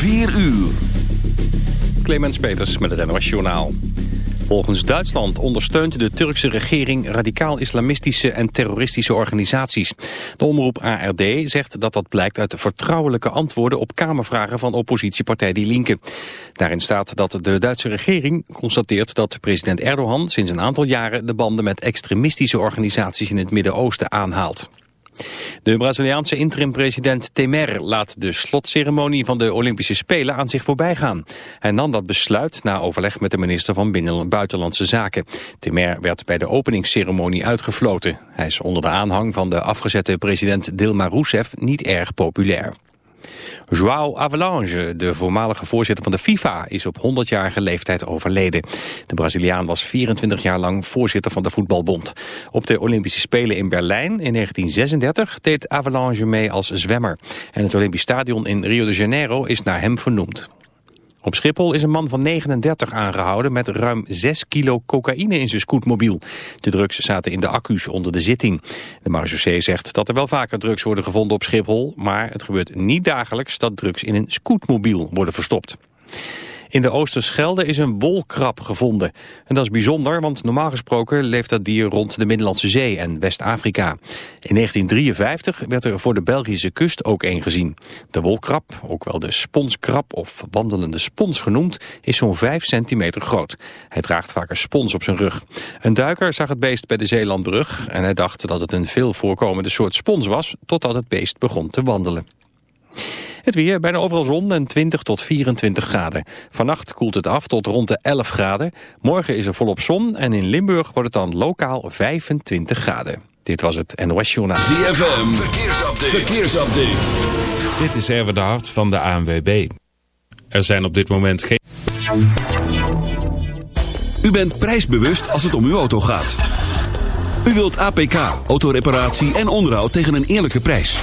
4 uur. Clemens Peters met het NOS Journaal. Volgens Duitsland ondersteunt de Turkse regering radicaal-islamistische en terroristische organisaties. De omroep ARD zegt dat dat blijkt uit vertrouwelijke antwoorden op kamervragen van oppositiepartij Die Linke. Daarin staat dat de Duitse regering constateert dat president Erdogan sinds een aantal jaren de banden met extremistische organisaties in het Midden-Oosten aanhaalt. De Braziliaanse interim-president Temer laat de slotceremonie van de Olympische Spelen aan zich voorbij gaan. Hij nam dat besluit na overleg met de minister van Binnen- en Buitenlandse Zaken. Temer werd bij de openingsceremonie uitgefloten. Hij is onder de aanhang van de afgezette president Dilma Rousseff niet erg populair. João Avalanche, de voormalige voorzitter van de FIFA, is op 100-jarige leeftijd overleden. De Braziliaan was 24 jaar lang voorzitter van de voetbalbond. Op de Olympische Spelen in Berlijn in 1936 deed Avalanche mee als zwemmer. En het Olympisch Stadion in Rio de Janeiro is naar hem vernoemd. Op Schiphol is een man van 39 aangehouden met ruim 6 kilo cocaïne in zijn scootmobiel. De drugs zaten in de accu's onder de zitting. De marechaussee zegt dat er wel vaker drugs worden gevonden op Schiphol, maar het gebeurt niet dagelijks dat drugs in een scootmobiel worden verstopt. In de Oosterschelde is een wolkrab gevonden. En dat is bijzonder, want normaal gesproken leeft dat dier rond de Middellandse Zee en West-Afrika. In 1953 werd er voor de Belgische kust ook een gezien. De wolkrab, ook wel de sponskrab of wandelende spons genoemd, is zo'n 5 centimeter groot. Hij draagt vaak een spons op zijn rug. Een duiker zag het beest bij de Zeelandbrug en hij dacht dat het een veel voorkomende soort spons was, totdat het beest begon te wandelen. Het weer, bijna overal zon en 20 tot 24 graden. Vannacht koelt het af tot rond de 11 graden. Morgen is er volop zon en in Limburg wordt het dan lokaal 25 graden. Dit was het NOS Journaal. ZFM, verkeersupdate. verkeersupdate. Dit is Erwin de Hart van de ANWB. Er zijn op dit moment geen... U bent prijsbewust als het om uw auto gaat. U wilt APK, autoreparatie en onderhoud tegen een eerlijke prijs.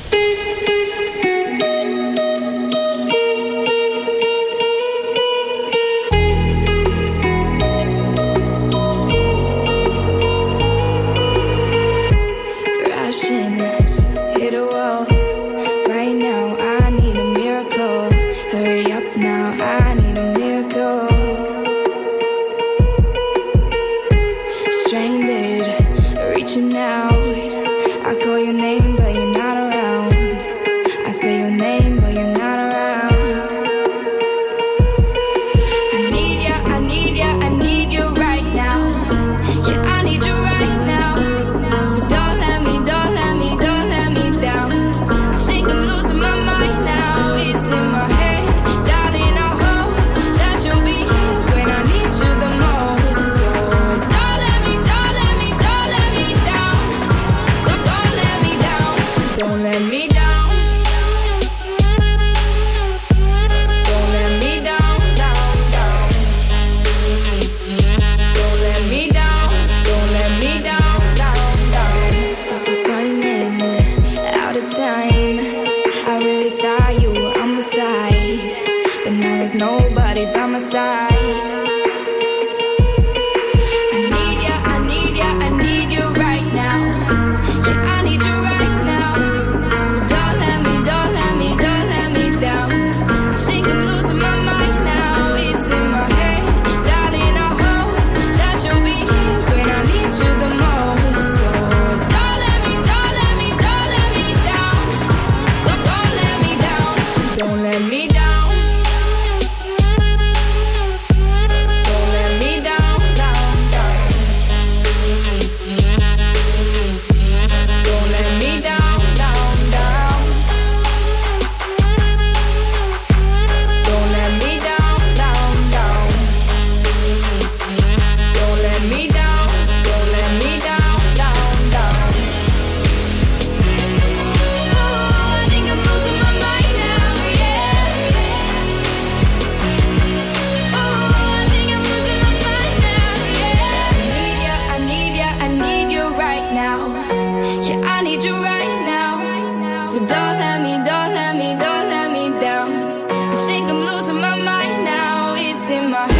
now. Yeah, I need you right now. So don't let me, don't let me, don't let me down. I think I'm losing my mind now. It's in my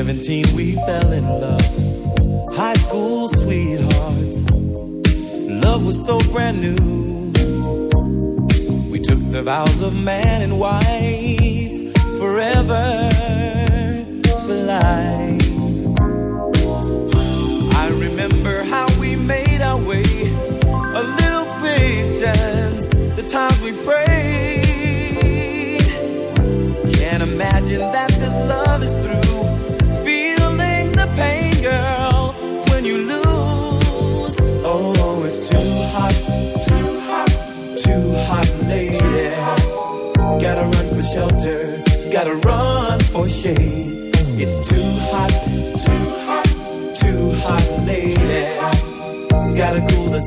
17, we fell in love. High school sweethearts. Love was so brand new. We took the vows of man and wife forever for life.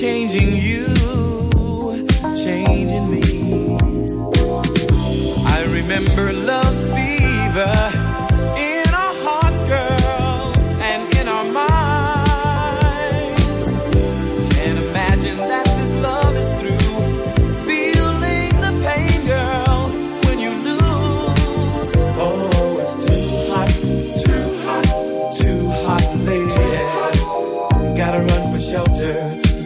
changing you, changing me. I remember love's fever in our hearts, girl, and in our minds. Can't imagine that this love is through. Feeling the pain, girl, when you lose. Oh, it's too hot, too hot, too hot, lady. Gotta run for shelter,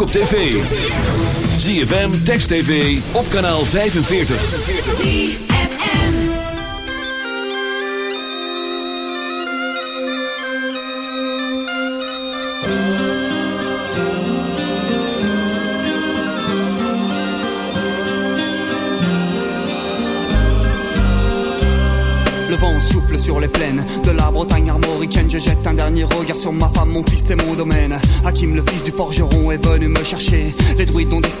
Op tv. ZFM, Text TV, op kanaal 45. ZFM. Le vent souffle sur les plaines de la Bretagne armoricaine. Je jette un dernier regard sur ma femme, mon fils et mon domaine. Hakim, le fils du forgeron, venus me chercher. Les druides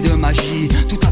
de magie. Tout à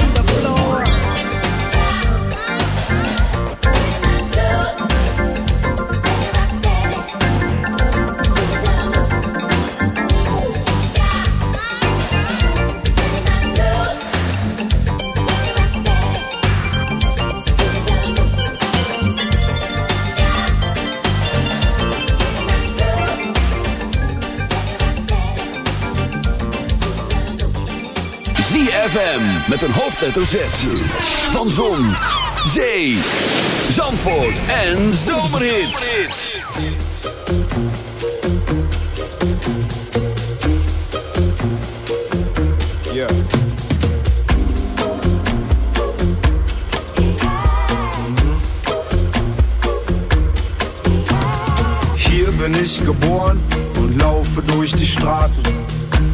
on the floor. Met een hoofdletter Z. Van Zon, Zee, Zandvoort en Zomerhits. Hier bin ich geboren und laufe durch die Straßen.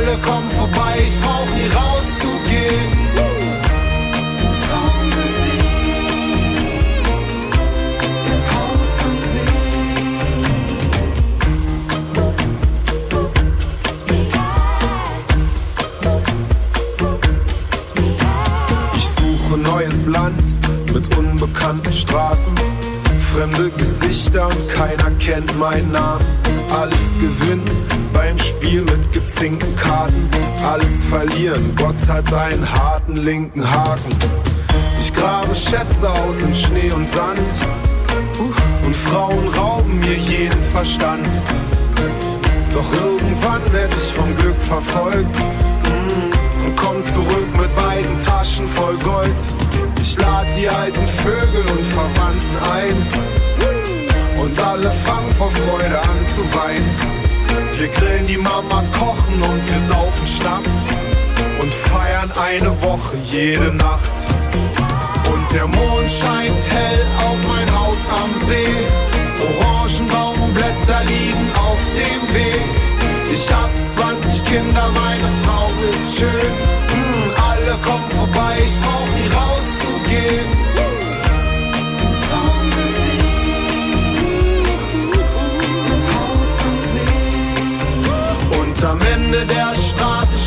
Alle kommen vorbei, ich brauch nie rauszugehen. Ich suche neues Land mit unbekannten Straßen. Fremde Gesichter und keiner kennt meinen Namen. Verlieren, Gott hat einen harten linken Haken. Ich grabe Schätze aus in Schnee und Sand. Und Frauen rauben mir jeden Verstand. Doch irgendwann werd ich vom Glück verfolgt. Mm, Und komm zurück mit beiden Taschen voll Gold. Ich lad die alten Vögel und Verwandten ein. Und alle fangen vor Freude an zu weinen. Wir grillen die Mamas, kochen und wir saufen Schnaps. Und feiern eine Woche jede Nacht. Und der Mond scheint hell auf mein Haus am See. Orangenbaumblätter liegen auf dem Weg. Ich hab 20 Kinder, meine Frau ist schön. Hm, alle kommen vorbei, ich brauch nie rauszugehen. Am Ende der Straße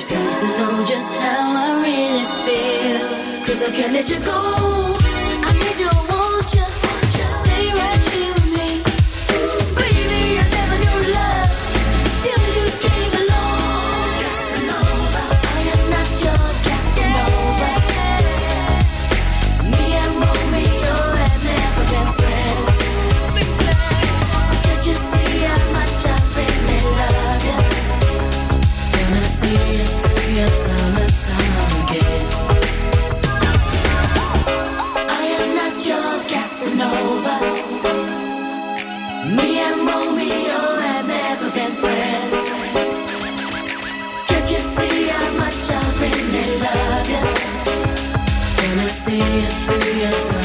It's time to know just how I really feel. Cause I can't let you go. you, do you, do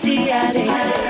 see how they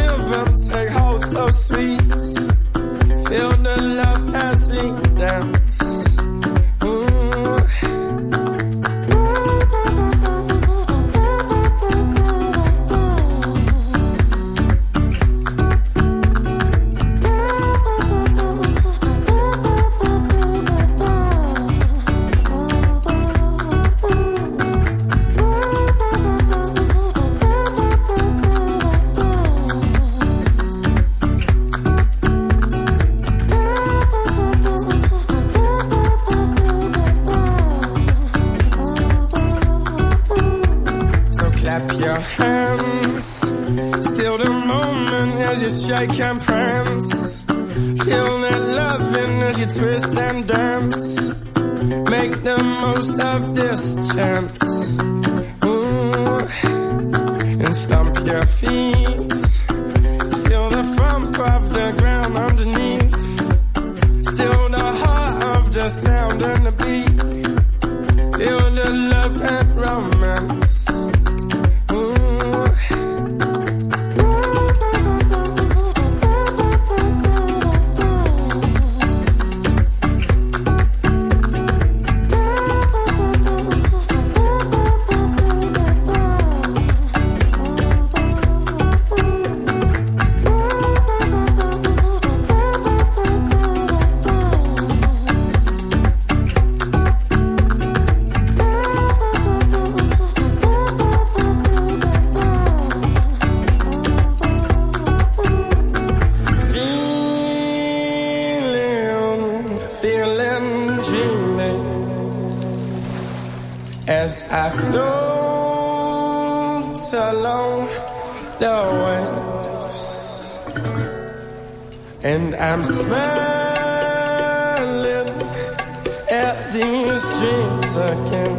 I'm smiling at these dreams again.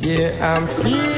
Yeah, I'm feeling.